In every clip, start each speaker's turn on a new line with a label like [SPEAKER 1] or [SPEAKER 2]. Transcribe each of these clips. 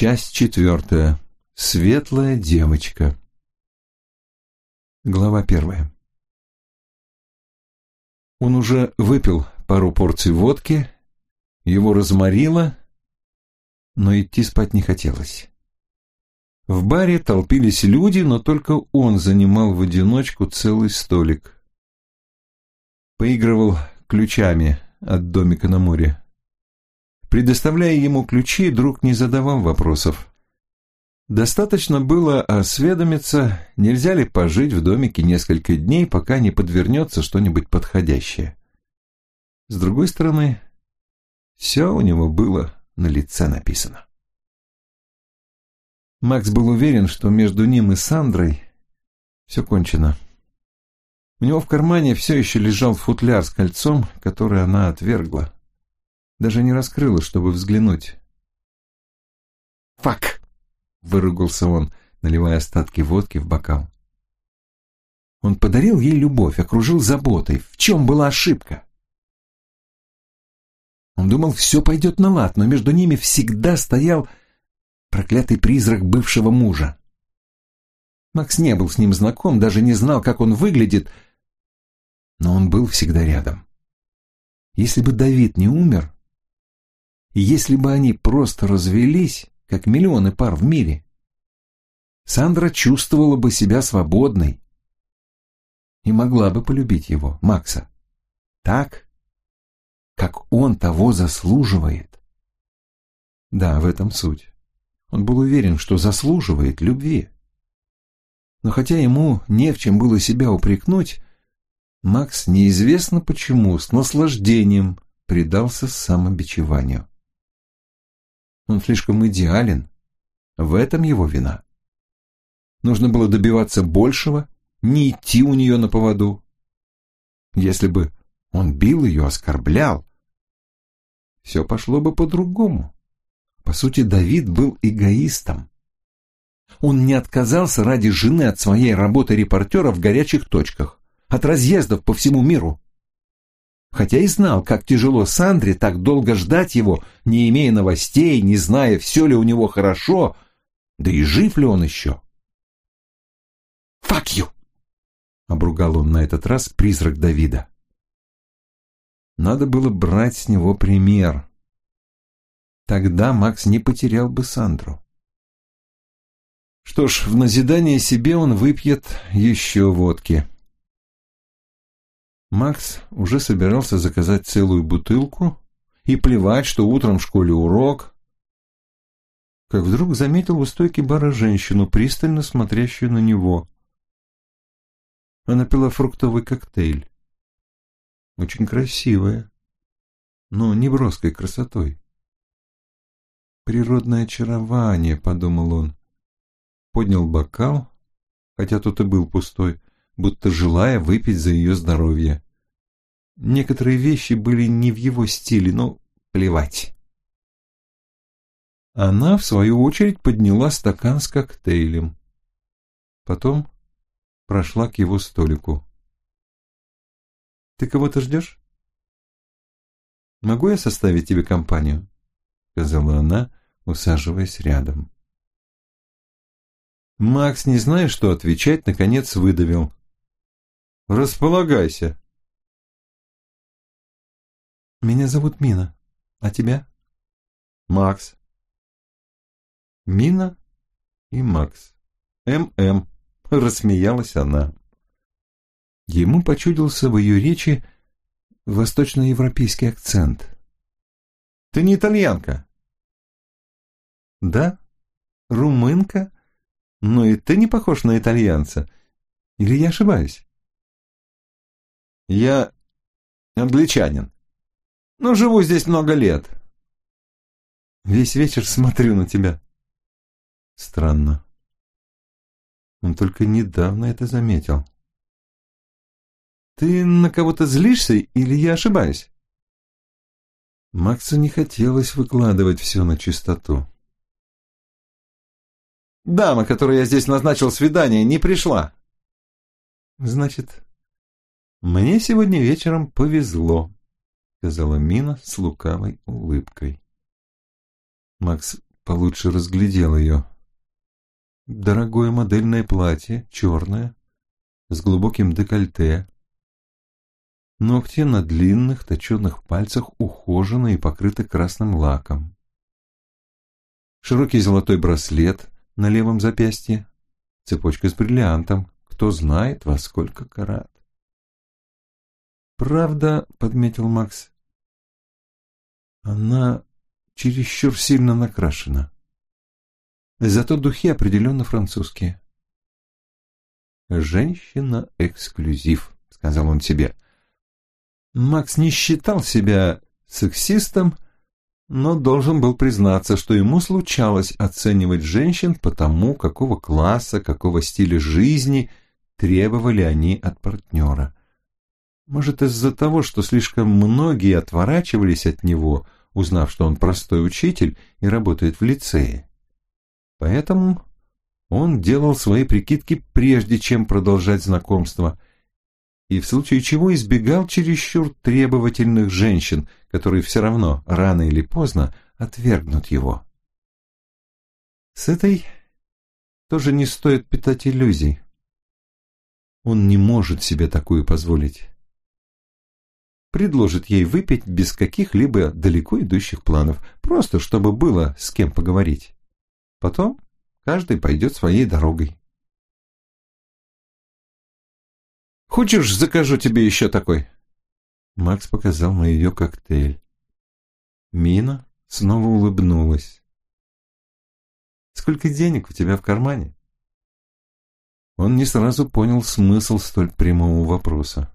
[SPEAKER 1] Часть четвертая. Светлая девочка. Глава первая. Он уже выпил пару порций водки, его разморило, но идти спать не хотелось. В баре толпились люди, но только он занимал в одиночку целый столик. Поигрывал ключами от домика на море. Предоставляя ему ключи, друг не задавал вопросов. Достаточно было осведомиться, нельзя ли пожить в домике несколько дней, пока не подвернется что-нибудь подходящее. С другой стороны, все у него было на лице написано. Макс был уверен, что между ним и Сандрой все кончено. У него в кармане все еще лежал футляр с кольцом, который она отвергла. Даже не раскрыла, чтобы взглянуть. «Фак!» — выругался он, наливая остатки водки в бокал. Он подарил ей любовь, окружил заботой. В чем была ошибка? Он думал, все пойдет на лад, но между ними всегда стоял проклятый призрак бывшего мужа. Макс не был с ним знаком, даже не знал, как он выглядит, но он был всегда рядом. Если бы Давид не умер, если бы они просто развелись, как миллионы пар в мире, Сандра чувствовала бы себя свободной и могла бы полюбить его, Макса, так, как он того заслуживает. Да, в этом суть. Он был уверен, что заслуживает любви. Но хотя ему не в чем было себя упрекнуть, Макс неизвестно почему с наслаждением предался самобичеванию. Он слишком идеален. В этом его вина. Нужно было добиваться большего, не идти у нее на поводу. Если бы он бил ее, оскорблял, все пошло бы по-другому. По сути, Давид был эгоистом. Он не отказался ради жены от своей работы репортера в горячих точках, от разъездов по всему миру хотя и знал, как тяжело Сандре так долго ждать его, не имея новостей, не зная, все ли у него хорошо, да и жив ли он еще. «Fuck you!» — обругал он на этот раз призрак Давида. Надо было брать с него пример. Тогда Макс не потерял бы Сандру. Что ж, в назидание себе он выпьет еще водки. Макс уже собирался заказать целую бутылку и плевать, что утром в школе урок, как вдруг заметил у стойки бара женщину, пристально смотрящую на него. Она пила фруктовый коктейль. Очень красивая, но не броской красотой. «Природное очарование», — подумал он. Поднял бокал, хотя тут и был пустой, будто желая выпить за ее здоровье. Некоторые вещи были не в его стиле, но плевать. Она, в свою очередь, подняла стакан с коктейлем. Потом прошла к его столику. «Ты кого-то ждешь?» «Могу я составить тебе компанию?» — сказала она, усаживаясь рядом. Макс, не зная, что отвечать, наконец выдавил. Располагайся. Меня зовут Мина. А тебя? Макс. Мина и Макс. ММ. Рассмеялась она. Ему почудился в ее речи восточноевропейский акцент. Ты не итальянка? Да, румынка, но и ты не похож на итальянца. Или я ошибаюсь? Я англичанин. Но живу здесь много лет. Весь вечер смотрю на тебя. Странно. Он только недавно это заметил. Ты на кого-то злишься или я ошибаюсь? Максу не хотелось выкладывать все на чистоту. Дама, которой я здесь назначил свидание, не пришла. Значит, «Мне сегодня вечером повезло», — сказала Мина с лукавой улыбкой. Макс получше разглядел ее. Дорогое модельное платье, черное, с глубоким декольте. Ногти на длинных точенных пальцах ухожены и покрыты красным лаком. Широкий золотой браслет на левом запястье, цепочка с бриллиантом, кто знает во сколько карат. «Правда», — подметил Макс, — «она чересчур сильно накрашена». Зато духи определенно французские. «Женщина-эксклюзив», — сказал он себе. Макс не считал себя сексистом, но должен был признаться, что ему случалось оценивать женщин по тому, какого класса, какого стиля жизни требовали они от партнера. Может, из-за того, что слишком многие отворачивались от него, узнав, что он простой учитель и работает в лицее. Поэтому он делал свои прикидки прежде, чем продолжать знакомство, и в случае чего избегал чересчур требовательных женщин, которые все равно рано или поздно отвергнут его. С этой тоже не стоит питать иллюзий. Он не может себе такую позволить. Предложит ей выпить без каких-либо далеко идущих планов, просто чтобы было с кем поговорить. Потом каждый пойдет своей дорогой. «Хочешь, закажу тебе еще такой?» Макс показал на ее коктейль. Мина снова улыбнулась. «Сколько денег у тебя в кармане?» Он не сразу понял смысл столь прямого вопроса.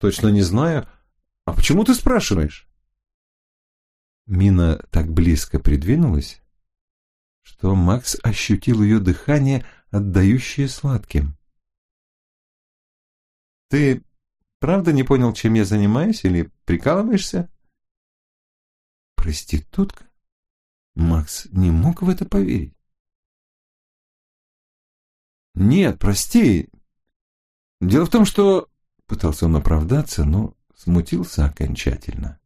[SPEAKER 1] «Точно не знаю. А почему ты спрашиваешь?» Мина так близко придвинулась, что Макс ощутил ее дыхание, отдающее сладким. «Ты правда не понял, чем я занимаюсь, или прикалываешься?» «Проститутка?» Макс не мог в это поверить. «Нет, прости. Дело в том, что...» Пытался он оправдаться, но смутился окончательно.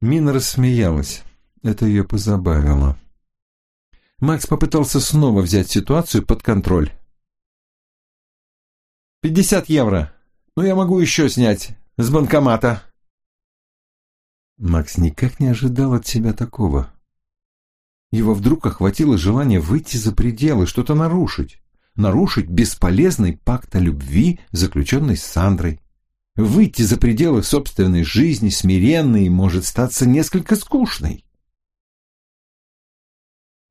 [SPEAKER 1] Мина рассмеялась. Это ее позабавило. Макс попытался снова взять ситуацию под контроль. «Пятьдесят евро. Ну, я могу еще снять. С банкомата». Макс никак не ожидал от себя такого. Его вдруг охватило желание выйти за пределы, что-то нарушить. Нарушить бесполезный пакт о любви, заключенный с Сандрой. Выйти за пределы собственной жизни, смиренной, может статься несколько скучной.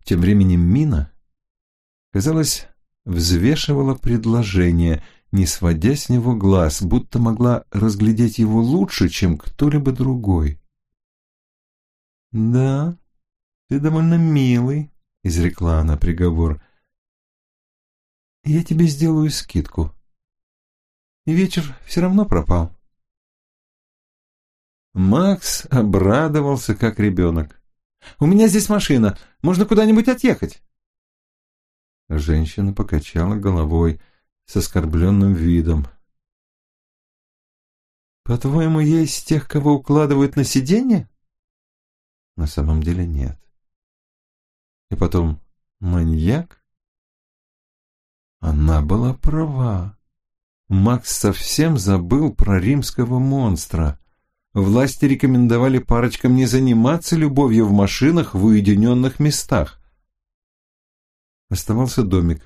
[SPEAKER 1] Тем временем Мина, казалось, взвешивала предложение, не сводя с него глаз, будто могла разглядеть его лучше, чем кто-либо другой. «Да, ты довольно милый», — изрекла она приговор. «Я тебе сделаю скидку. вечер все равно пропал». Макс обрадовался, как ребенок. У меня здесь машина. Можно куда-нибудь отъехать?» Женщина покачала головой с оскорбленным видом. «По-твоему, я из тех, кого укладывают на сиденье?» На самом деле нет. И потом, маньяк? Она была права. Макс совсем забыл про римского монстра. Власти рекомендовали парочкам не заниматься любовью в машинах в уединенных местах. Оставался домик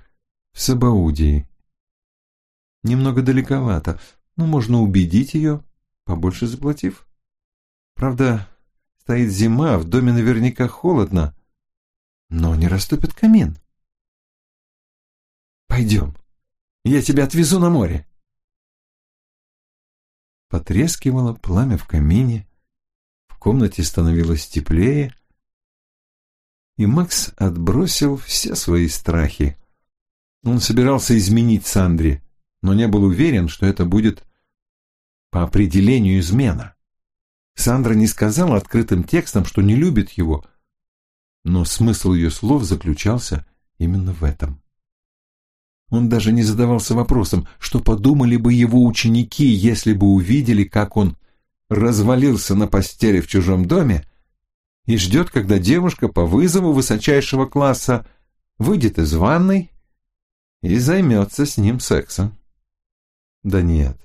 [SPEAKER 1] в Сабаудии. Немного далековато, но можно убедить ее, побольше заплатив. Правда, стоит зима, в доме наверняка холодно, но не растопит камин. «Пойдем, я тебя отвезу на море», Потрескивало пламя в камине, в комнате становилось теплее, и Макс отбросил все свои страхи. Он собирался изменить Сандре, но не был уверен, что это будет по определению измена. Сандра не сказала открытым текстом, что не любит его, но смысл ее слов заключался именно в этом. Он даже не задавался вопросом, что подумали бы его ученики, если бы увидели, как он развалился на постели в чужом доме, и ждет, когда девушка по вызову высочайшего класса выйдет из ванной и займется с ним сексом. Да нет,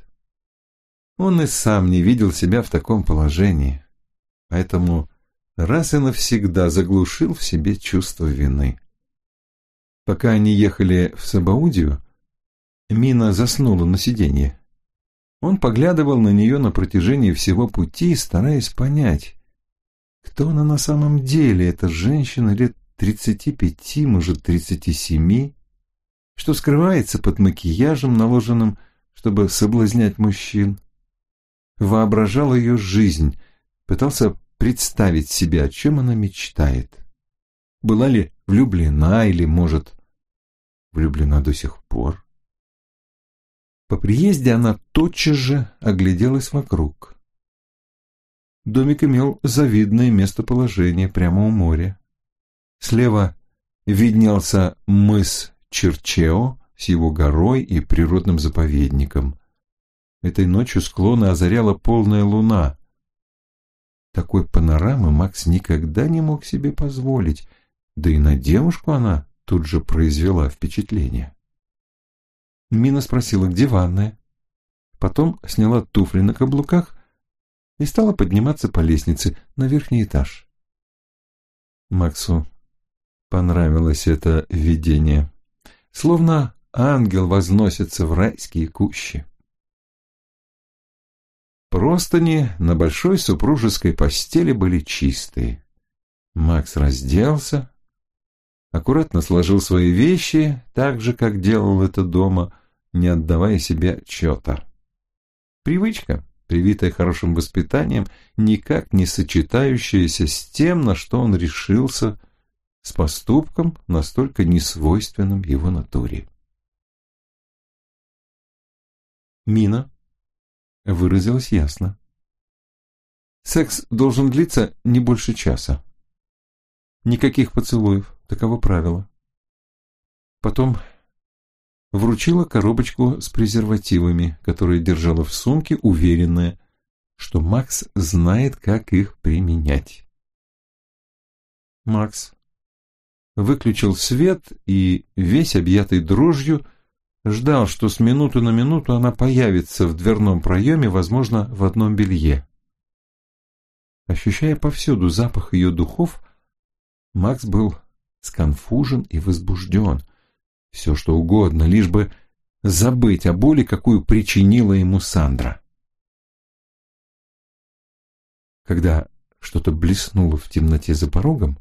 [SPEAKER 1] он и сам не видел себя в таком положении, поэтому раз и навсегда заглушил в себе чувство вины. Пока они ехали в Сабаудию, Мина заснула на сиденье. Он поглядывал на нее на протяжении всего пути, стараясь понять, кто она на самом деле, эта женщина лет тридцати пяти, может, тридцати семи, что скрывается под макияжем, наложенным, чтобы соблазнять мужчин. Воображал ее жизнь, пытался представить себе, о чем она мечтает. Была ли влюблена или, может, влюблена до сих пор? По приезде она тотчас же огляделась вокруг. Домик имел завидное местоположение прямо у моря. Слева виднелся мыс Черчео с его горой и природным заповедником. Этой ночью склоны озаряла полная луна. Такой панорамы Макс никогда не мог себе позволить, да и на девушку она тут же произвела впечатление. Мина спросила, где ванная. Потом сняла туфли на каблуках и стала подниматься по лестнице на верхний этаж. Максу понравилось это видение. Словно ангел возносится в райские кущи. Простыни на большой супружеской постели были чистые. Макс разделся, аккуратно сложил свои вещи, так же, как делал это дома, не отдавая себе отчета. Привычка, привитая хорошим воспитанием, никак не сочетающаяся с тем, на что он решился, с поступком, настолько несвойственным его натуре. Мина выразилась ясно. Секс должен длиться не больше часа. Никаких поцелуев, таково правило. Потом вручила коробочку с презервативами, которые держала в сумке, уверенная, что Макс знает, как их применять. Макс выключил свет и, весь объятый дрожью, ждал, что с минуты на минуту она появится в дверном проеме, возможно, в одном белье. Ощущая повсюду запах ее духов, Макс был сконфужен и возбужден. Все что угодно, лишь бы забыть о боли, какую причинила ему Сандра. Когда что-то блеснуло в темноте за порогом,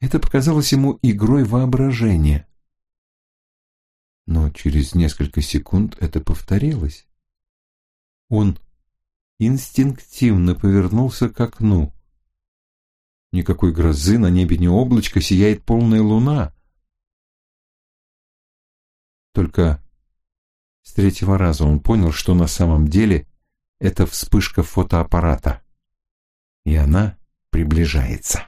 [SPEAKER 1] это показалось ему игрой воображения. Но через несколько секунд это повторилось. Он инстинктивно повернулся к окну. Никакой грозы, на небе не облачко, сияет полная луна. Только с третьего раза он понял, что на самом деле это вспышка фотоаппарата. И она приближается.